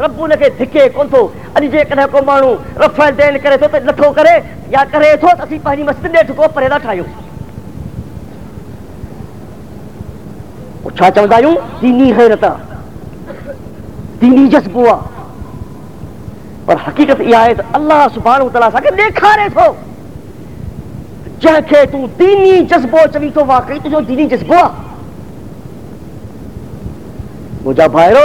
رب ان کے دھکے، کون تو؟ ان جے کنے کو مانو رفائل دین کرے تو لٹھو کرے، یا کرے تو اسی پانی مست دے ٹھکو پرے دا ٹھایو او چھا چوندا یوں دینی غیرتا دینی جس بوا پر حقیقت یہ ہے کہ اللہ سبحانہ و تعالی سا کہ دیکھا رہے تھو جہاں کہ تو دینی جذبو چوی تو واقعی تو جو دینی جذبو مجھا بھائیرو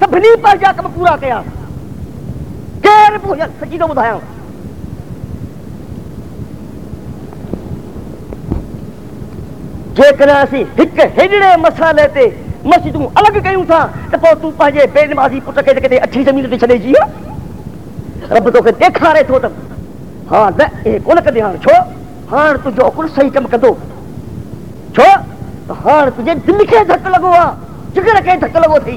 سبھی پر یکم پورا کیا۔ غیر بھوجل سچی تو بدھایا جے کنا اسی ہک ہڈڑے مسالے تے مسجدوں الگ کیوں تھا، تے پو تو پاجے بے نمازی پٹ کے تے اچھی زمین تے چھلے جی رب تو کے دیکھا رہے تھو تم۔ ہاں نہ اے کول کدی ہاں چھو۔ ہاں تو جو صحیح کم کدو چھو۔ ہاں تجھے دل کے دھک لگو آ جگر کے دھک لگو تھی۔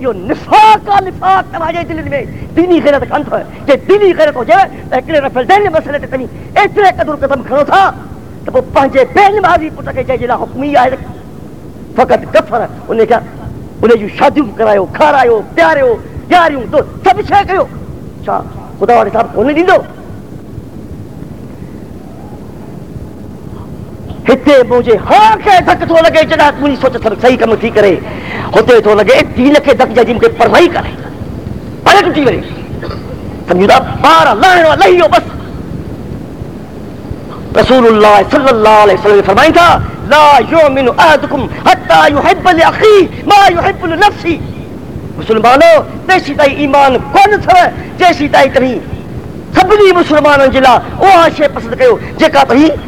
یو نفاق کا نفاق تو آجائے دلی میں دینی غیرت کان تھا جے دینی غیرت ہو جائے تو اکڑے رفل دینی مسئلہ تے تمہیں اتنے قدر قدم کھڑو تھا کہ وہ پہنچے بین مازی پتہ کے جائے جلا حکمی آئے۔ رکھا فقط کفر انہیں کیا؟ انہیں جو شادی کرائے ہو کھارائے ہو، پیارے ہو، یاری ہوں تو سب شاہ کہو چاہ خدا والے صاحب کو انہیں دیدو ہتے مجھے ہاں کے دھک تو لگے جدا تونی سوچ سر صحیح کم تھی کرے ہوتے تو لگے تین کے دھک جا جیم کے پرواہی کرے پرے کٹی ورے سمجھدا بارہ لائن والا ہی ہو بس رسول اللہ صلی اللہ علیہ وسلم نے فرمائی تھا لا یومن احدکم حتی یحب لأخی ما یحب لنفسی مسلمانو جیسی تائی ایمان کون تھا جیسی تائی تمہیں سبنی مسلمان جلا اوہ شے پسند کہو جے کہا تمہیں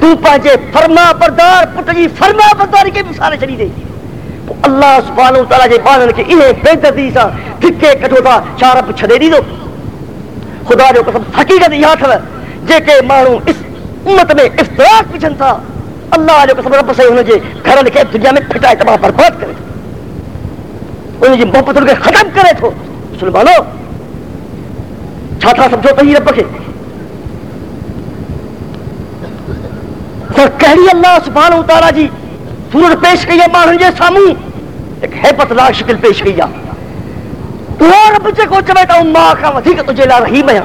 تو پانچے فرما پردار پٹ جی فرما پرداری کے بھی سارے چلی دے اللہ سبحانہ وتعالی جے بانن کے انہیں بہتر دیسا تھکے کٹھو تھا چارہ پچھا دے دیدو خدا جو قسم حقیقت یہاں تھا، جے کے مانو اس امت میں افتراق پچھن تھا۔ اللہ جو قسم رب سے انہیں جے گھر لکھے، دنیا میں پھٹائے، تباہ برباد کرے انہیں جے محبت ان کے ختم کرے تھو مسلمانو چھاتھا سمجھو تہی رب کے پر کہڑی اللہ سبحان و تعالی جی؟ صورت پیش کیا مانن جے سامو ایک ہیپت لا شکل پیش کیا۔ تو رب جے کو چوے تا ما کا ودھیک تجھے لا رحیم ہے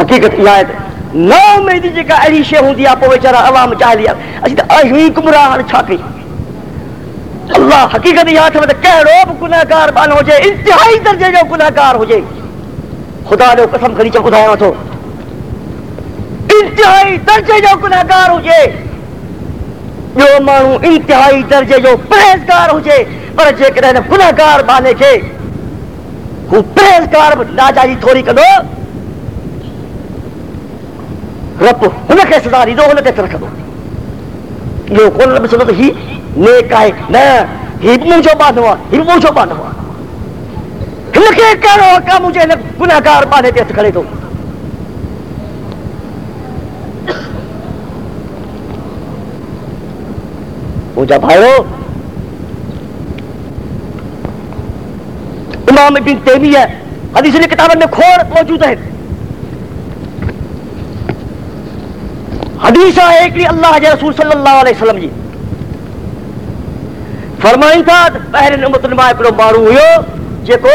حقیقت یہ ہے نا امیدی جے کا ایڑی شے ہوندی اپو بیچارا عوام چاہ لیا اسی تے ائی ہوئی کمران چھا کے اللہ حقیقت یہ ہے تے کہڑو گناہگار بن ہو جائے، انتہائی درجے جو گناہگار ہو جائے۔ خدا جو قسم کھڑی چھ ٻڌايو ٿو انتهائي درجه جو گناهگار هجي جو ماڻهو انتهائي درجه جو پرهيزگار هجي پر جيڪڏهن گناهگار باني کي هو پرهيزگار به ناجائي ٿوري ڪندو رب هن کي سزا ڏيندو هن تي رکندو اهو کون ڏسندو ته هي نيڪ آهي نه هي منهنجو بانو آهي هي منهنجو بانو آهي لکھے کرو کا مجھے گناہگار پانے پہ کھڑے دو پوجا بھائیو امام ابن تیمیہ حدیث نے کتابوں میں کھوڑ موجود ہے حدیث ہے کہ اللہ کے رسول صلی اللہ علیہ وسلم جی۔ فرمائیں تھا پہرے نمت نما ایکڑو مارو ہوئیو جے کو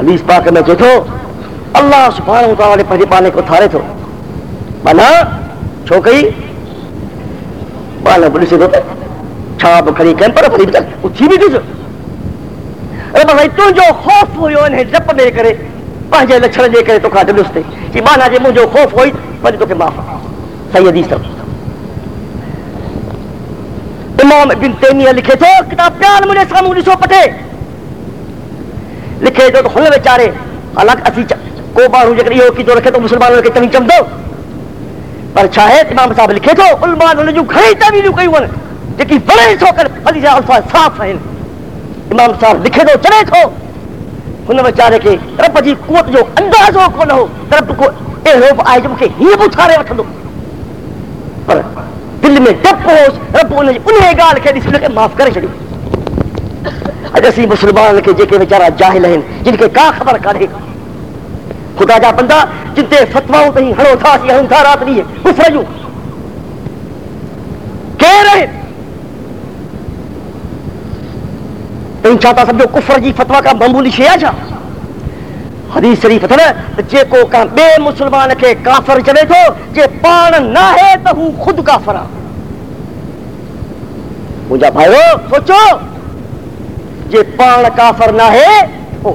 حدیث پاک میں تو تھو، اللہ سبحانہ وتعالی نے پہلے پانے کو تھارے تھو۔ بنا چھوکئی بانے پولیس دوتے چھاپ کھڑی کہیں پر پھلی بتل اچھی بھی دیجو رب اللہ تو جو خوف ہوئی انہیں زپ میں کرے پہنجے لچھر جے کرے تو کھا دلستے کہ بانا جے جی، مجھے خوف ہوئی پہلے تو کے معاف۔ صحیح حدیث تھا۔ امام ابن تیمیہ لکھے تھو کتاب پیان مجھے سامو نیسو پتے لکھے تو کھلے بیچارے حالانکہ اسی کو باہر جگر یہ کی تو رکھے تو مسلمان کے تمی چم دو۔ پر چاہے امام صاحب لکھے تو علماء نے جو گھڑی تعمیلوں کئی ون۔ جکی بڑے سو کر علی جا الفاظ صاف ہیں۔ امام صاحب لکھے تو چلے تو۔ ان ویچارے کے رب جی قوت جو اندازو نہ ہو رب کو اے رب آئے جو مکھے ہی پوچھارے وٹھندو پر دل میں ڈپ ہو، رب انہیں گال کے ڈس لکھے معاف کرے چھڑیو۔ اجسی مسلمان کے جے کے بیچارہ جاہل ہیں، جن کے کا خبر کرے گا خدا جا بندہ، جن تے فتواؤں تہیں ہڑو تھا سی ہن رات نہیں ہے اس رجو کہہ رہے تین چاہتا سمجھو کفر جی فتوہ کا معمولی شیعہ چاہا حدیث شریف تھا نا، جے کو کہاں بے مسلمان کے کافر چلے تو جے پان نہ ہے تو ہوں خود کافر آ مجھا بھائیو، سوچو۔ جے پان کافر نہ ہے وہ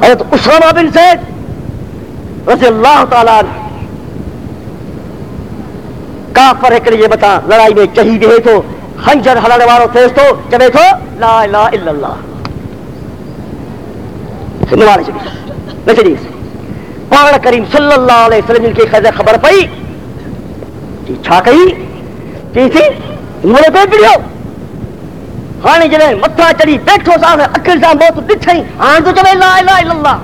حضرت اسامہ بن زید رضی اللہ تعالیٰ کافر ہے کہ یہ بتا، لڑائی میں چہی گئے تو ہنجر ہلانے والوں تیز تو چلے تو لا الہ الا اللہ۔ نوارے چلی نہ چلی پاڑ کریم صلی اللہ علیہ وسلم کی خیر خبر پئی چھا کہی چیز ہونے پہ بڑھو ہانے جنہیں متھا چڑھی بیٹھو سانے اکھل سان بہت دچھائیں ہان تو چلے، لا الہ الا اللہ۔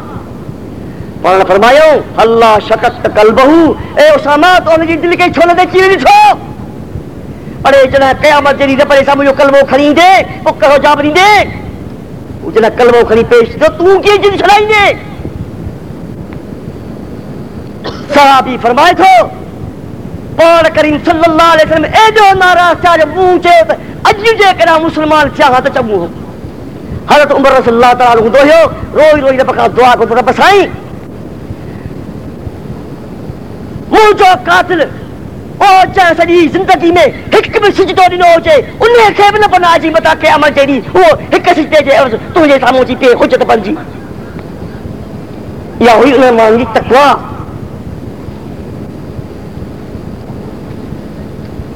پرانا فرمائیو اللہ شکست قلبہو۔ اے اسامات انہیں جی دل کے چھونے دے چیرے نہیں اڑے جنہ قیامت جری دے پرے سامو جو کلمو کھرین دے، وہ کہو جاب نہیں دے۔ وہ جنہ کلمو کھرین پیش دے، تو کی جن چھلائیں دے۔ صحابی فرمائے تھو پان کریم صلی اللہ علیہ وسلم، اے جو ناراض تھا، جو مون چے اج جے کنا مسلمان تھیا ہا تے چمو حضرت عمر رضی اللہ تعالی عنہ دوہو روئی روئی رب کا دعا کو رب سائیں مون جو قاتل او چاہ سجی زندگی میں ہک بھی سجدو دینو ہو چے انہیں خیب نہ بنا جی بتا کے عمل جیدی وہ ہک سجدے جے عوض تو یہ سامو جی پہ خجت بن جی۔ یا ہوئی انہیں مانگی تقویٰ۔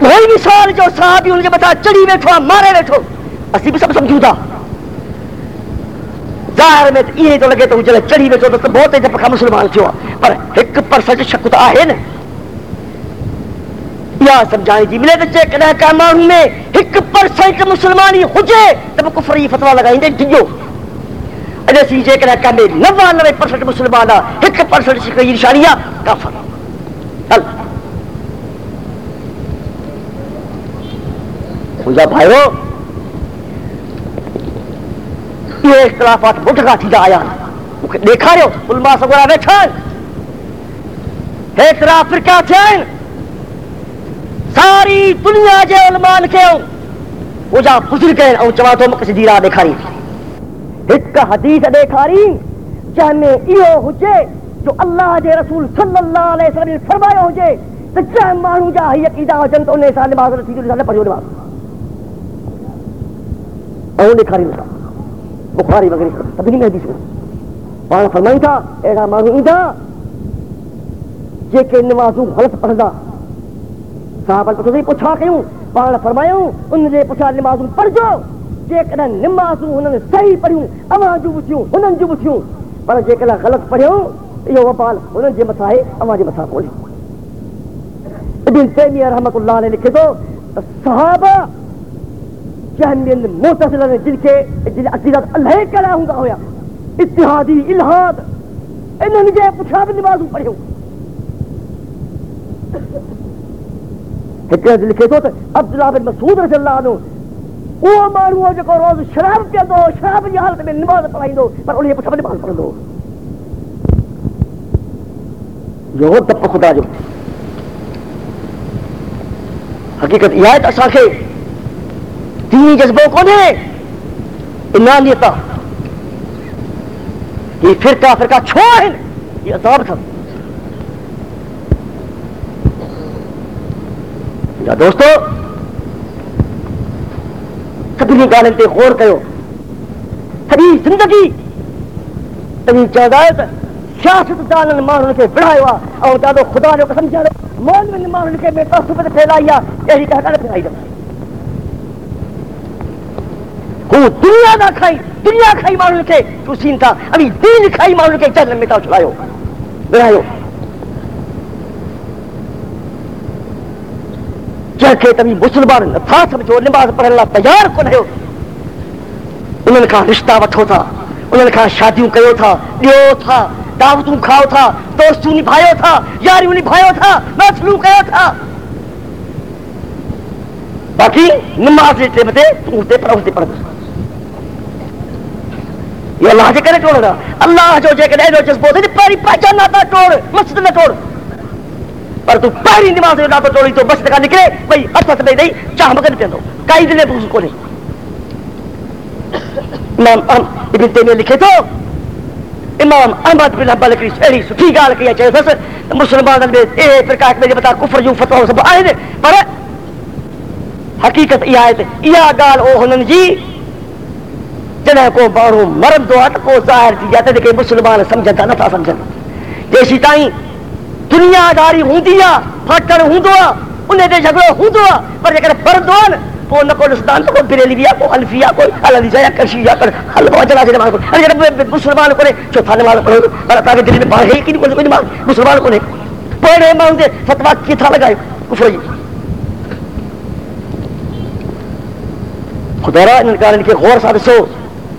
کوئی بھی سوال جو صحابی ان کے بتا چڑی بیٹھو مارے بیٹھو اسی بھی سب سمجھو ظاہر میں یہ تو لگے تو جب چڑی بیٹھو تو بہت ہی پکا مسلمان تھو پر ایک پرسنٹ شک تو ہے نا۔ یا سمجھائیں جی ملے تو چیک نہ کہ میں ان میں۔ ایک پرسنٹ مسلمان ہی ہو جائے تب کفر یہ فتوا لگائیں دے ڈیو اجے سی جے کہ میں 99% مسلمان ہے 1% شک یہ نشانیہ کافر۔ اللہ۔ محفوظہ بھائیو، یہ اختلافات بٹھ کا تھی آیا۔ ڈیکھاریو علماء سگورا ویٹھن ہیترا افریقہ تھین ساری دنیا جے علماء لکھے ہو۔ وہ جا بزر کہیں اور چوان تو مکس دیرہ دیکھاری ایک حدیث دیکھاری جہاں میں ایو ہو جے جو اللہ جے رسول صلی اللہ علیہ وسلم فرمایا ہو جے تو جہاں مانو جا ہی یقیدہ جنت انہیں سال نماز رسید انہیں سال پڑھو نماز رسید اون لکھاری مسا بخاری وغیرہ تبھی میں حدیث ہوں پان فرمائی تھا اڑا مانو ایندا جے کہ نمازوں غلط پڑھدا صحابہ پتہ نہیں پوچھا کیوں پان فرمایو ان دے پوچھا، نمازوں پڑھ جو جے کہ نمازوں انہاں صحیح پڑھیو اواں جو بچیو انہاں جو بچیو پر جے کہ غلط پڑھیو یہ وبال انہاں دے مٹھائے اواں دے مٹھا کولی ابن تیمیہ رحمتہ اللہ علیہ لکھے تو، صحابہ جہنیل موسیٰ صلی اللہ علیہ وسلم جل کے جل عقیدات اللہ کرا ہوں گا ہویا۔ اتحادی الہاد۔ انہوں نے جائے پچھا بھی نماز پڑھے ہوں ایک جل کے تو عبداللہ بن مسعود رضی اللہ عنہ وہ مارو جو کو روز شراب پیا دو، شراب کی حالت میں نماز پڑھائی دو، پر انہیں پچھا بھی نماز پڑھ دو۔ جو ہو تب خدا جو۔ حقیقت یہ ہے تو اساں کے دینی جذبوں کو نے نہ یہ فرقہ فرقہ چھوڑ۔ یہ عذاب تھا۔ یا دوستو سبھی گالن تے غور کرو۔ سبھی زندگی سبھی جائداد سیاست دانن مانن کے بڑھایا۔ اور دادو خدا نے قسم جانو مولوی مانن کے بے تعصب پھیلایا۔ یہی کہہ کر پھیلائی جاتا ہوں دنیا نہ کھائی دنیا کھائی مانو کے تو سین تھا ابھی دین کھائی مانو کے جہنم میں تا چھڑایو بڑھایو جے کہ تمی مسلمان نہ سمجھو نماز پڑھنے لا تیار کون ہو انہن کا رشتہ وٹھو تھا انہن کا شادیوں کیو تھا ڈیو تھا دعوتوں کھاؤ تھا دوستوں نبھایو تھا یاریوں نبھایو تھا محفلوں کیو تھا باقی نماز جے ٹیم تو تے پڑھ تے پڑھ یہ اللہ جے کرے توڑا اللہ جو جے کرے جو جذبو تھی پہری پہچا نہ تا توڑ، مسجد نہ توڑ۔ پر تو پہری نماز جو نہ تا توڑی تو مسجد کا نکلے بھئی اچھا تبہی نہیں چاہ مگن پہندو کائی دلے بھوز کو نہیں۔ امام ابن تیمیہ لکھے تو، امام احمد بن حبال کریس ایلی سو ٹھیک آل کیا چاہے بس مسلمان میں اے پھر کہا کہ میں بتا، کفر یوں فتوہ سب آئے دے۔ پر حقیقت یہ آئے تھے یہ گال، او ہنن جی جنے کو بارو مرد دو اٹکو ظاہر تھی جاتے تھے کہ مسلمان سمجھتا نہ تھا سمجھن جیسی تائیں دنیا داری ہوندی آ پھٹڑ ہوندو آ انہیں دے جھگڑو ہوندو آ پر جے بردوان کو نہ کو کو بریلی کو الفیا کو اللی جایا کرشی یا کر حلوا جلا جلا کو ارے مسلمان کو چوتھا نماز پڑھو پر تا کے دل میں باہر گئی کہ کوئی نماز مسلمان کو نے پڑھے ماں دے فتوا کی تھا لگائے، کفر جی خدا را ان کے غور ساتھ سو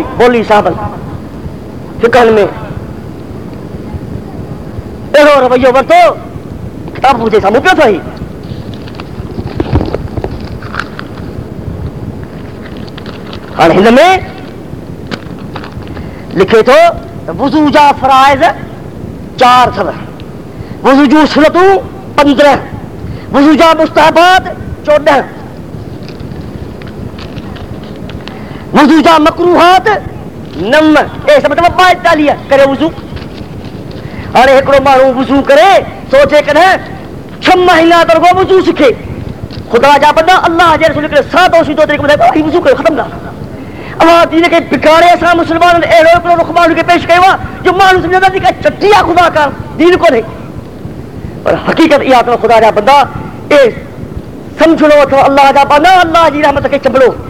ہماری بولی صاحب فکر میں۔ یہ رویو ورتو اب مجھے سامو پیو تھا ہی اور ہن میں لکھے تو، وضو جا فرائض چار سب وضو جو سنتوں پندرہ۔ وضو جا مستحبات چودہ۔ وضو جا مکروحات نم یہ سب مطلب باعث ڈالیے کرے وضو۔ اور ایک مانو وضو کرے، سوچے کہ چھ مہینہ تر کو وضو سکھے۔ خدا جا بندہ، اللہ جے رسول کرے سات اور سیدھو طریقے بتائے وضو کرے، ختم نہ۔ اللہ دین کے بکارے اسا مسلمان اے لوگ کو رخمان کے پیش کیوا جو مانو سمجھدا کہ اچھا چٹیا خدا کا، دین کو نہیں۔ پر حقیقت یہ تو خدا جا بندہ، اے سمجھ لو تو اللہ جا بندہ، اللہ جی رحمت کے چمبلو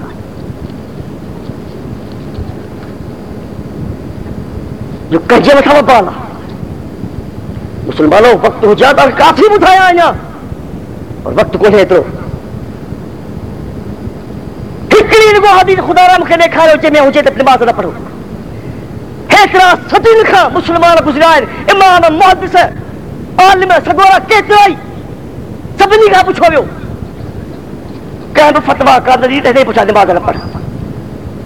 جو کجے میں کھوا بالا۔ مسلمانوں وقت ہو جاتا کافی بتایا آیا اور وقت کو ہے تو؟ ٹھکڑی کو حدیث خدا رام کے دیکھا رہے میں ہو جائے نماز نہ پڑھو۔ ہیکرا ستی لکھا مسلمان گزرائے، امام محدث عالم سگورا کیترائی سبنی کا پوچھو بیو۔ کہیں فتوا کا نہیں نہیں پوچھا، نماز نہ پڑھ۔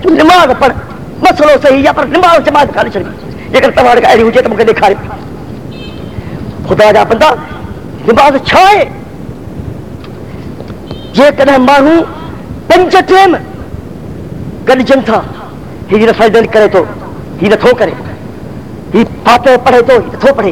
نماز پڑھ مسلو صحیح یا پر نماز جماعت کھالی چلی لیکن تمہارے کا ایڈی ہو جائے تو مجھے خدا جا بندہ نماز چھائے یہ کدھے مانو پنج ٹیم گڈجن تھا ہی سجدہ کرے تو ہی نٿو کرے ہی فاتحه پڑھے تو ہی نٿو پڑھے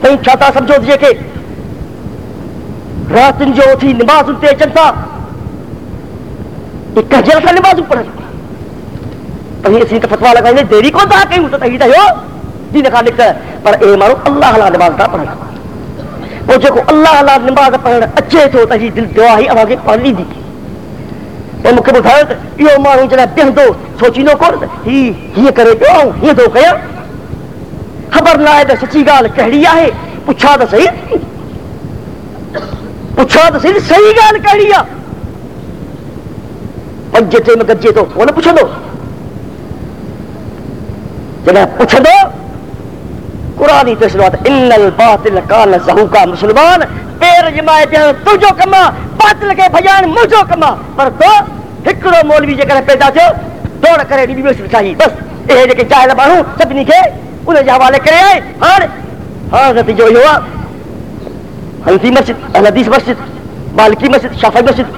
تائیں چھا تا سمجھو جيڪي راتن جو تھی نماز تے اچن تا ایک جل سان توحید سی کا فتوا لگائیں گے دیری کو دا کہیں تو توحید ہے جی دیکھا لکھتا ہے پر اے مارو، اللہ اللہ نماز دا پڑھنا۔ وہ جو اللہ اللہ نماز پڑھنا اچھے تھو تہی دل دعا ہی اواں کے پڑھ لی دی۔ وہ مکھے بدھاؤ یہ مارو جڑا بہ دو، سوچی نو کر، ہی یہ کرے جو یہ دو کیا۔ خبر نہ ہے تے سچی گال کہڑی ہے، پوچھا تو صحیح۔ پوچھا تو صحیح صحیح گال کہڑی ہے پنجے تے مگجے تو وہ نہ پوچھندو جنہیں پوچھ دو قرآن ہی تو اس بات ان الباطل کان زہوکا مسلمان پیر جمائے پیان تجھو کما، باطل کے بھجان مجھو کما۔ پر تو ہکڑو مولوی جے کرے پیدا تھے دوڑ کرے ڈی بی بی چاہی بس اے جے کے چاہے لبانوں سب نکھے انہیں جا حوالے کرے آئے۔ ہاں ہاں غتی جو ہوا۔ حنفی مسجد، اہل حدیث مسجد، مالکی مسجد، شافعی مسجد۔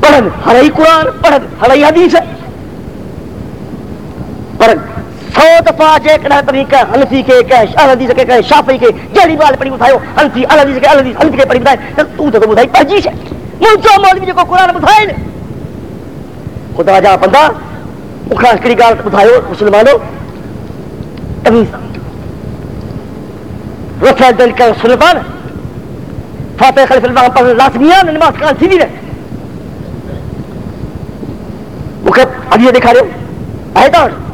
پڑھن، ہر ہی قرآن، پڑھن، ہر ہی حدیث ہے۔ پر سو دفعہ جے کڑا تری کا حنفی کے کہ شاہ حدیث کے کہ شافعی کے جڑی بال پڑھی بتایو حنفی ال حدیث کے ال حدیث، حنفی کے پڑھی بتایو تو تو بتائی پر جی مو جو مولوی جو قران بتائے خدا جا بندہ او خاص کڑی گل بتایو مسلمانو تمی رفع دل کا سلطان فاتح خلف الباب پر لازمیان نماز کا سیدی نے مکہ ابھی دکھا رہے ہیں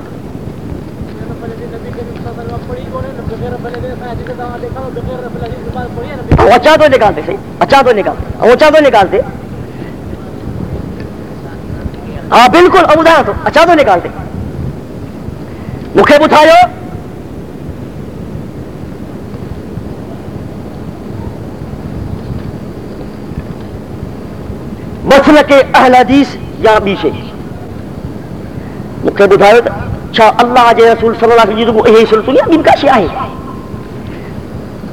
اونچا تو نکالتے، صحیح؟ اچھا تو نکالتے اونچا تو نکالتے۔ ہاں بالکل امدا تو اچھا تو نکالتے۔ مکھے بٹھاؤ مسل کے اہل حدیث یا بیشے۔ مکھے بٹھاؤ اچھا اللہ جے رسول صلی اللہ علیہ وسلم کو یہ سلسلہ ان کا شی ہے۔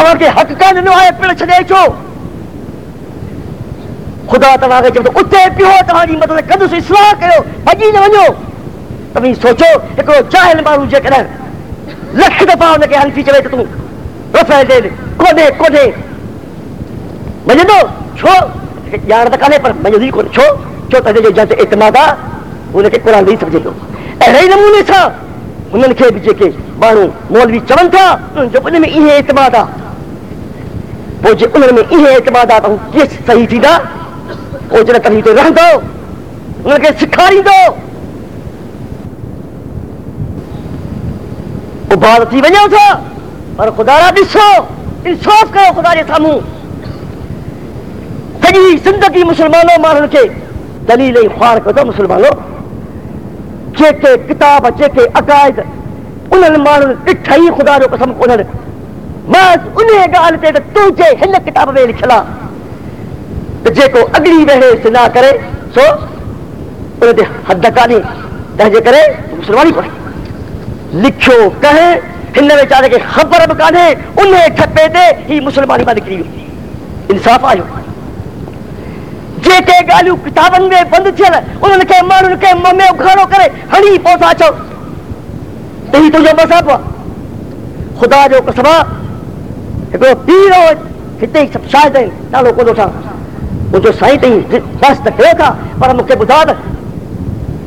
ಅವರಿಗೆ ಹಕ್ಕನ್ನು ಪಿಳಚದೇಚು خدا تمہارے جب اتے پیو، تمہاری مدد کدو اصلاح کرو، بجی نہ ونجو تم سوچو، ایک جاہل مانو جے کرن لکھ دفعہ ان کے حنفی چوے تو رفع دے کونے کونے مجھے دو چھو۔ یار تک آنے پر مجھے دی کون چھو۔ چھو تجھے جو جانتے اعتمادا ان کے قرآن دی سمجھے دو اہرے نمونے تھا انہوں نے کہے کے مانو مولوی چون تھا ان جو میں انہیں اعتمادا وہ جی انہوں نے یہ اعتبار آتا ہوں کہ صحیح تھی دا وہ جی کہیں تو رہ دو انہوں نے سکھا رہی دو۔ وہ بات تھی بنیا تھا پر خدا را دسو انصاف کرو، خدا جی سامو سجی زندگی مسلمانوں مارن کے دلیل خوار کر دو مسلمانوں۔ جے کے کتاب، جے کے عقائد انہوں نے مارن اٹھائی، خدا رو قسم انہوں نے۔ بس انہیں گال تے تو ہن کتاب میں لکھلا تے جے کو اگلی ویڑے سنا کرے، سو ان دے حد کانی تہجے کرے، مسلمانی پڑھے لکھو، کہے، ہن ویچارے کے خبر بھی کانے انہیں ٹھپے تے ہی مسلمانی بند کری۔ انصاف آیو جے کے گالو کتابن میں بند تھیل انہوں کے مانو کے ممے اگھاڑو کرے، ہنی پوسا چو۔ تہی تو جو مذہب خدا جو قسمہ 一个必要去对十三代大陆工作上，我就三代八十的哥哥把他们给不到的，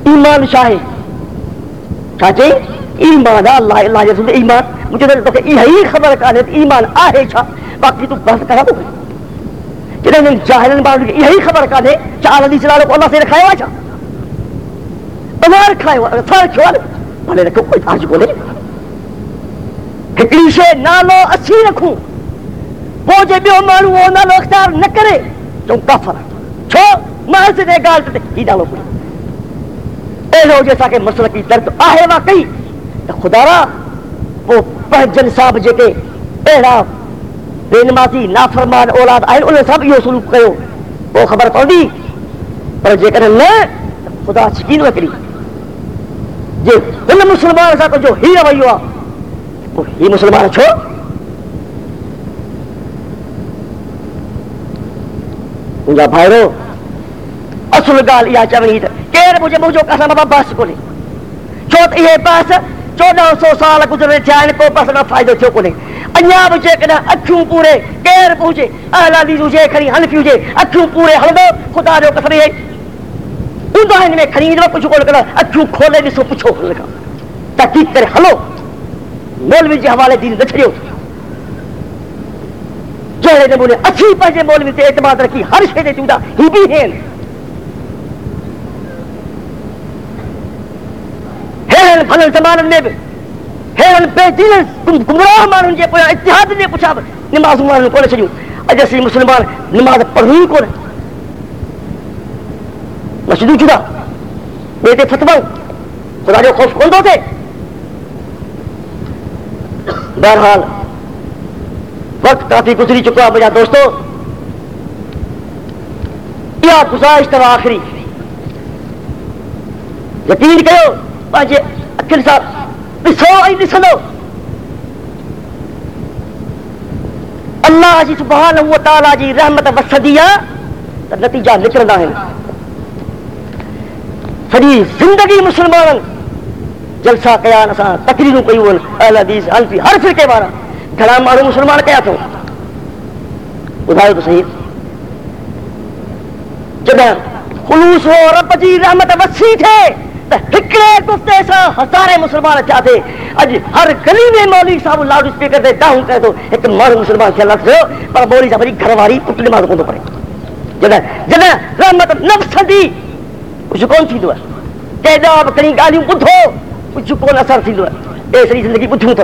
一马的下海，啥子？一马的来来就是一马，我觉得都是一黑黑的干的，一马的爱黑吃，把几多八十干不？今天你家人把这个一黑黑的干的，家人你知道了，我拿谁来开玩笑？我哪里开玩笑？他开的，把那个鬼打起过来，还给你些拿了阿钱的苦。فوج بھی مانو انہاں نو اختیار نہ کرے جو کافر چھو مرز دے گال تے کی ڈالو پوری اے لو جیسا کہ مسلکی درد آہے واقعی تے خدا را، وہ پہجن صاحب جے کے اڑا بے نمازی نافرمان اولاد آئین انہیں سب یہ سلوک کرو وہ خبر پاؤنی پر جے کرن لے، خدا شکین وکری جے ان مسلمان ساتھ جو ہی روئی ہوا وہ ہی مسلمان چھو۔ جا بھائرو اصل گال یا چوید کیر مجھے مجھو قسم بابا بس کو نہیں چوت یہ بس، چودہ سو سال گزرے تھیا ان کو بس نہ فائدہ تھیو کو نہیں انیاب جے کنا اکھوں پورے کیر پوچھے اہلا لیزو جے کھری ہنفیو جے اکھوں پورے ہلو خدا جو قسم ہے۔ اندا ہن میں کھری جو کچھ کول کنا اکھوں کھولے ڈسو پچھو کول کنا۔ تحقیق کرے ہلو، مولوی جے حوالے دین نہ چھڑیو کہڑے نمونے اسی پہلے مولوی سے اعتماد رکھی، ہر شے دے جودا ہی بھی ہیں ہیرن فلن سمانن نے ہیرن پیچینس گمراہ مانن جے پویا، اتحاد نے پوچھا، نماز مانن کولے چھڑیو اجسی مسلمان نماز پڑھنی کون؟ مسجدوں جدا بیٹے فتوہ خدا جو خوف کون دو تھے بہرحال وقت کافی گزری چکا میرا دوستو۔ کیا گزارش تو آخری۔ یقین کرو مجھے اکھن صاحب سو آئی سنو اللہ جی سبحان و تعالی جی رحمت وسدیا نتیجہ نکلدا ہے۔ ساری زندگی مسلمان جلسہ قیان اساں تقریروں کیوں اہل حدیث، الفی، ہر فرقے بارہ گھڑا مارو مسلمان کیا تھا؟ ادھر تو صحیح۔ جب خلوص ہو رب جی رحمت وسیع تھے ہکڑے گفتے سا ہزارے مسلمان اچھا تھے۔ اج ہر گلی میں مولی صاحب لاؤڈ سپیکر تے داہوں کہہ دو، ایک مارو مسلمان کیا لکھ دو پر بولی صاحب جی گھرواری پتلی مارو کندو پڑے۔ جب جب رحمت نفس دی کچھ کون تھی دو؟ جائے دو آپ کنی گالیوں کچھ ہو کچھ کون اثر تھی دو؟ ہے بیسری زندگی کچھ ہوں تو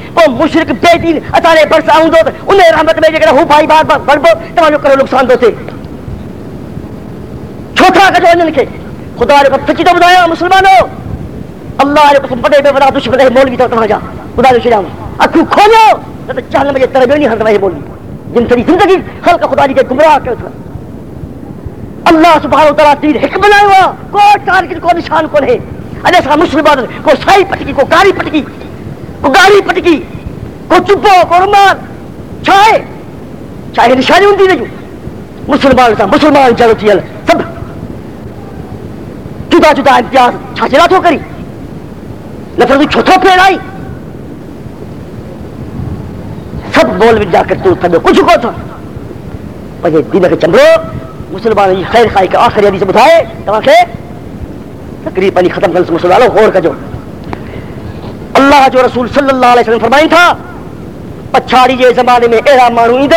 وہ مشرک بے دین اچارے برس آؤں دو انہیں رحمت میں جگہ ہوں بھائی بات بات بڑھ بو تمہارے کرو نقصان دو تھے چھوٹا کجو انن کے خدا نے سچی تو بتایا مسلمانوں۔ اللہ نے قسم بڑے بے بڑا دشمن ہے مولوی تو کہاں جا؟ خدا نے شجاؤں اکھو کھولو۔ نہ تو چاہنے مجھے تربیت نہیں ہر مولوی۔ جن تری زندگی خلق خدا جی کے گمراہ کر تھا؟ اللہ سبحانہ و تعالیٰ تیر حکم بنایا ہوا، کوئی ٹارگٹ کو نشان کون ہے ایسا مسلمان کو سائی پٹکی، کو گاری پٹکی۔ کو گاری پٹکی کو چپو کو رومال چھائے چاہے نشانی ہوں نہیں مسلمان سا مسلمان چلو چیل سب جدا جدا امتیاز چھاچلا تو کری نفر تو چھوٹو پھیر آئی سب بول میں جا کر تو تھا کچھ کو تھا پہلے دین کے چمرو مسلمان یہ خیر خائی کا آخری حدیث بتائے تمام سے تقریباً ختم کرنے سے مسلمانوں غور کا جو اللہ جو رسول صلی اللہ علیہ وسلم فرمائی تھا، پچھاڑی جے زمانے میں ایرا مانو اید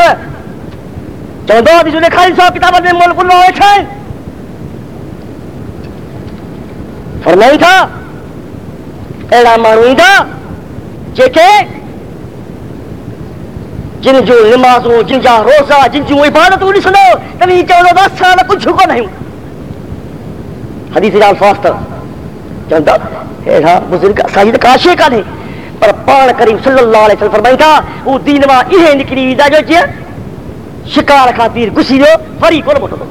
چودہ حدیث نے خالی صاحب کتاب میں ملک اللہ ہوئے چھائیں فرمائی تھا ایڑا مانو اید جے کہ جن جو نمازوں، جن جا روزہ، جن جو عبادتوں نہیں سنو تبھی چودہ دس سال کچھ کو نہیں۔ حدیث جال فاستر چوندا ایڑا ہاں، بزرگ ساجد کاشے کا نہیں، پر پان کریم صلی اللہ علیہ وسلم فرمائی تھا، وہ دین ما یہ نکلی دا جو چیئے شکار خاطر گسی جو فری کون موٹو دو۔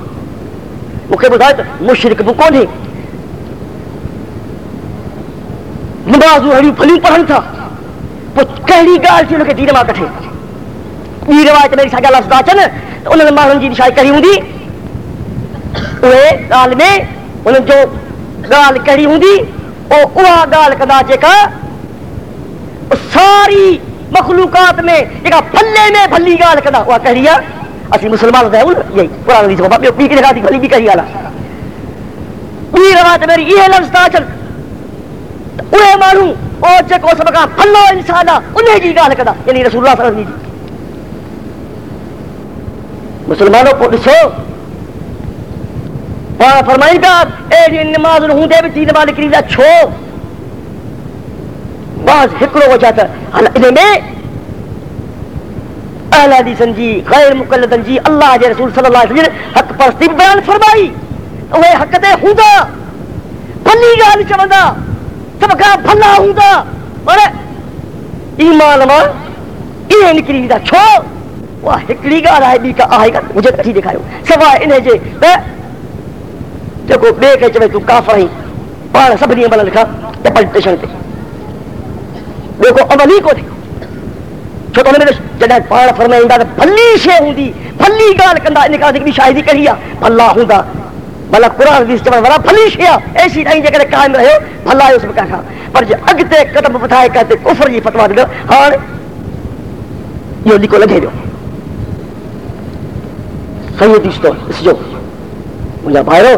مکھے بتائے تو مشرک وہ کون ہے؟ نمازو ہڑی پھلی پڑھن تھا۔ وہ کہڑی گال تھی انہوں کے دین ما کٹھے۔ یہ روایت میری ساگا لفظ اچن انہوں نے ماہرن جی شاید کری ہوں دی اوے گال میں انہوں جو گال کری ہوں دی او اوہ گال کدا جیکا ساری مخلوقات میں ایک پھلے میں بھلی گال کدا وہ کہہ رہیا اسی مسلمان دے ان یہی قران حدیث کو پی پی کے دکھا دی بھلی بھی کہی والا یہ روایت میری، یہ لفظ تا چل۔ اوے مانو او جکو سب کا پھلو انسان انہیں جی گال کدا یعنی رسول اللہ صلی اللہ علیہ وسلم مسلمانوں کو ڈسو اور ہاں، فرمائی دا اے جی نماز ہوں دے بھی نماز نکلی دا چھو۔ بعض ہکڑو ہو جاتا ہاں، ہے میں اہل حدیثن جی غیر مقلدن جی اللہ جی رسول صلی اللہ علیہ وسلم حق پرستی بیان فرمائی۔ وہ حق تے ہوندا، بھلی گال چوندا سب کا بھلا ہوندا۔ اور ایمان ما یہ نکلی دا چھو۔ وہ ہکڑی گال آئے بی کا آئے گا مجھے کٹھی دکھائیو۔ سوائے انہیں جے دیکھو بے کے چوے تو کافر ہی پاڑ سب نہیں بنا لکھا تے پلٹیشن تے دیکھو عملی کو تھی چھو تو نے جڑا پاڑ فرمائندا تے بھلی شے ہوندی بھلی گال کندا ان کا دی شاہدی کرییا بھلا ہوندا بھلا قران حدیث چوڑ والا بھلی شے ایسی نہیں جے قائم رہے بھلا اس میں کہا پر جے اگتے قدم بٹھائے کہتے کفر جی فتوا دے ہاں یہ لکھو لگے دو صحیح حدیث تو اس جو مجھا بھائیو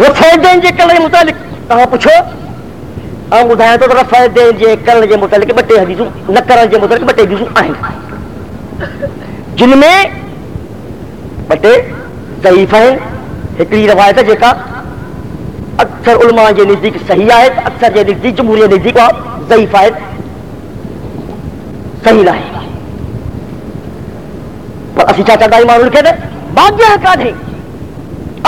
وہ پھینک دیں گے متعلق کہاں پوچھو۔ ہم ادھائیں تو ذرا پھینک دیں گے کلر متعلق بٹے حدیثوں نہ کرن کے متعلق بٹے حدیثوں آئیں۔ جن میں بٹے ضعیف ہیں ہکڑی روایت ہے اکثر علماء جے نزدیک صحیح آئے، اکثر جے نزدیک جمہوریہ نزدیک آپ ضعیف آئے۔ صحیح نہ ہے پر اسی چاچا دائی معلوم کہہ دے باقی حقا نہیں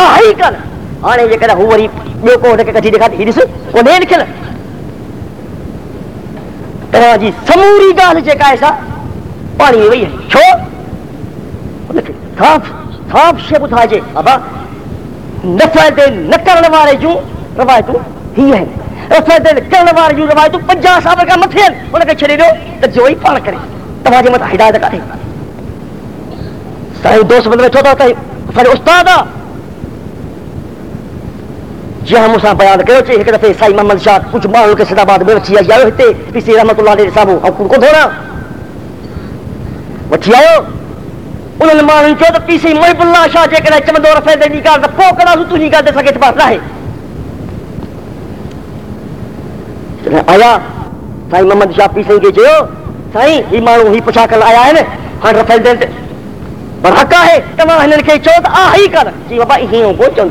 آہی کنا هاڻي جيڪڏهن هو وري ٻيو ڪو هن کي ڪڍي ڏيکاري هيءُ ڏس ڪونهي لکيل توهان جي سموري ڳالهه جيڪا آهي سا پاڻي وئي آهي ڇو هن کي صاف صاف شيءِ ٻڌائجي بابا نفائدي نه ڪرڻ واري جون روايتون هيءَ آهن رفائدي ڪرڻ واري جون روايتون پنجاهه سال کان مٿي آهن هن کي ڇڏي ڏيو ته جو ئي پاڻ ڪري توهان جي مٿان هدايت ڪانهي سائين دوست ويٺو اٿو ته اسان جو استاد آهي جی ہاں ہم اسا بیان کرو چھے ایک دفعہ سائی محمد شاہ کچھ ماحول کے صدا میں وچی آئیو ہتے پیسی رحمت اللہ علیہ صاحبو اور کن کو دھونا؟ وچی آئیو انہوں نے ماہن چو پیسی محب اللہ شاہ جے کرے چمدو رفے دے نکار دا پوک دا تو نکار دے سکے تباہ رہے۔ آیا، سائی محمد شاہ پیسی کے چھے ہو سائی ایمانو ہی پچھا کر آیا ہے نا ہاں رفے دے برحقہ ہے تمہاں ہنن کے چود آہی کر۔ جی بابا ہی ہوں کو چند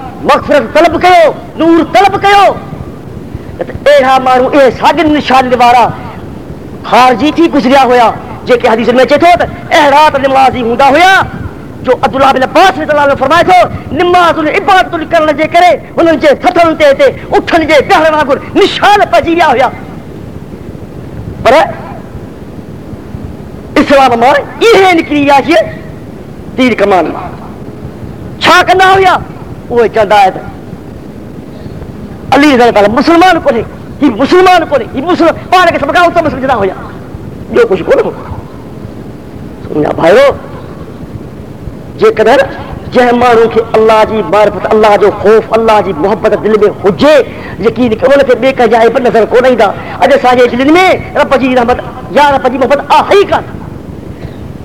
مغفرت طلب کیو، نور طلب کیو۔ اڑا مارو اے ساجن نشان دیوارا خارجی تھی گزریا ہویا، جے کہ حدیث میں چتو اے رات نماز ہی ہوندا ہویا، جو عبداللہ بن عباس رضی اللہ عنہ فرمائے تھو نماز العبادت کرنے جے کرے انہن جے تھتن تے تے اٹھن جے بہر واگر نشان پجیا ہویا۔ پر اسلام میں یہ نکلی آئیے تیر کمان۔ چھا کرنا ہویا۔ وہ چلتا ہے علی پہلے مسلمان کو نہیں، یہ مسلمان کو نہیں، یہ مسلمان، پہاڑ کے سبقہ اس مسلم جدا ہو جا جو کچھ کو سمجھا بھائیو جے قدر جہ مانو کے اللہ جی معرفت، اللہ جو خوف، اللہ جی محبت دل میں ہوجے یقین کہ ان کے بے کا جائے پر نظر کو نہیں دا۔ اج ساجے دل میں رب جی رحمت، یا رب جی محبت آہی کا۔